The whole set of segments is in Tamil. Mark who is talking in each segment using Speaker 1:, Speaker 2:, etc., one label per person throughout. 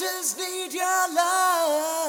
Speaker 1: just need your love.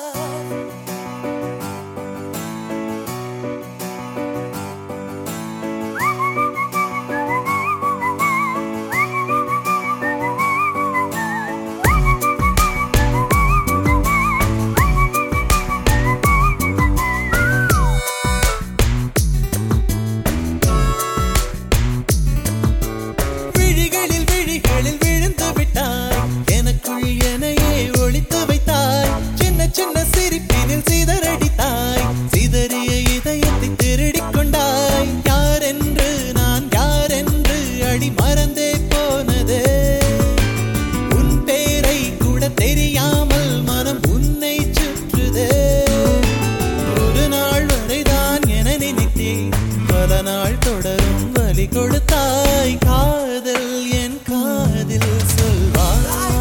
Speaker 2: பல நாள் தொடரும் வலி கொடுத்தாய். காதல் என் காதில் சொல்வாய்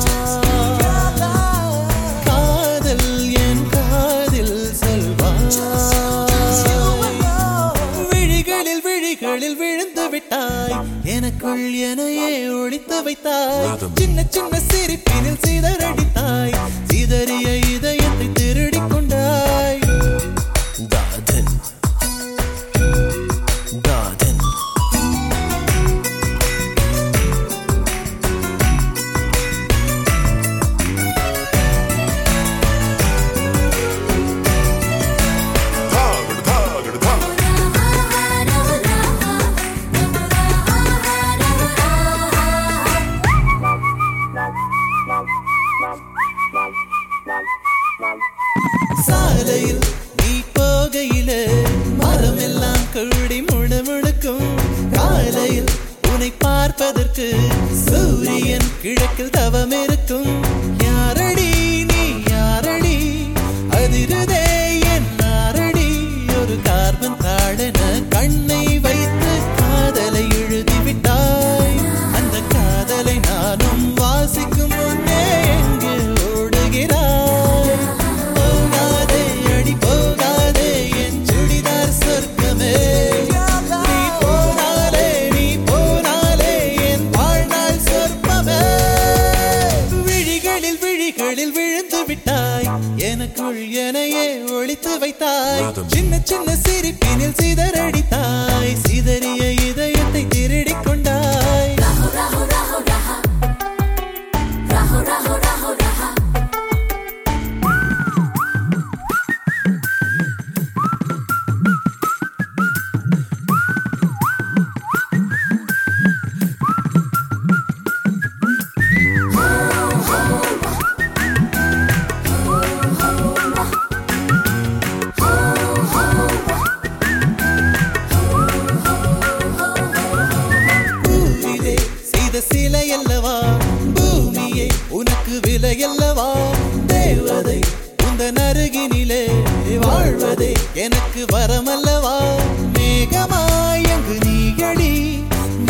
Speaker 2: காதல் என் காதில் சொல்வாய் விழிகளில் விழிகளில் விழுந்து விட்டாய். எனக்குள் எனையே ஒழித்து வைத்தாய். சின்ன சின்ன சிரிப்பினில் சிதறடித்தாய். சிதறிய சாலையில் நீ போகையில மரம் எல்லாம் கூடி முணுமுணுக்கும் காலையில் உன்னை பார்ப்பதற்கு சூரியன் கிழக்கில் தவமே விழுந்து விட்டாய் எனக்குள் எனையே ஒழித்து வைத்தாய். சின்ன சின்ன சிரிப்பினில் சிதறடித்தாய். சிதறிய தேவையல்லவா தேவதை இந்த நருகினிலே வாழ்வதே எனக்கு வரமல்லவா? மேகமாயங்கு நீயடி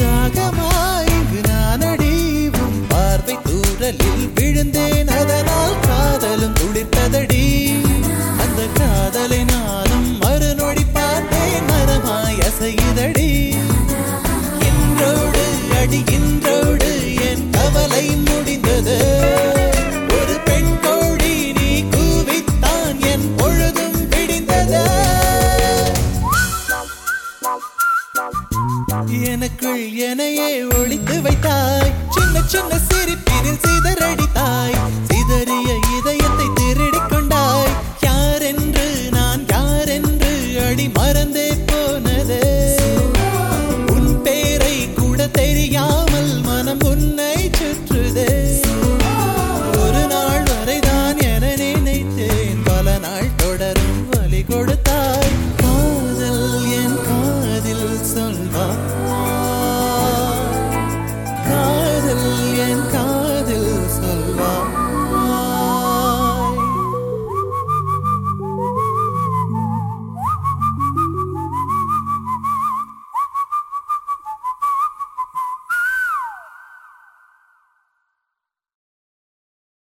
Speaker 2: நாகமாயங்கு நானடி உன் பார்வை தூரலில் விழுந்தேன் அதனால் காதலும் துடித்ததடி. அந்த காதலை நானும் மறுநொடி பார்த்தேன் மரமாய் அசையுதடி. எனக்குள் எனையே ஒழித்து வைத்தாய். சின்ன சின்ன சிரிப்பினில் சிதறடித்தாய். சிதறிய இதயத்தை திருடிக் கொண்டாய். யார் என்று நான் யார் என்று அடி மறந்தே போனது. உன் பேரை கூட தெரியாமல் மனம் உன்னை சுற்றுதே. ஒரு நாள் வரைதான் என நினைத்தேன். பல நாள் தொடரும் வழி கொடுத்த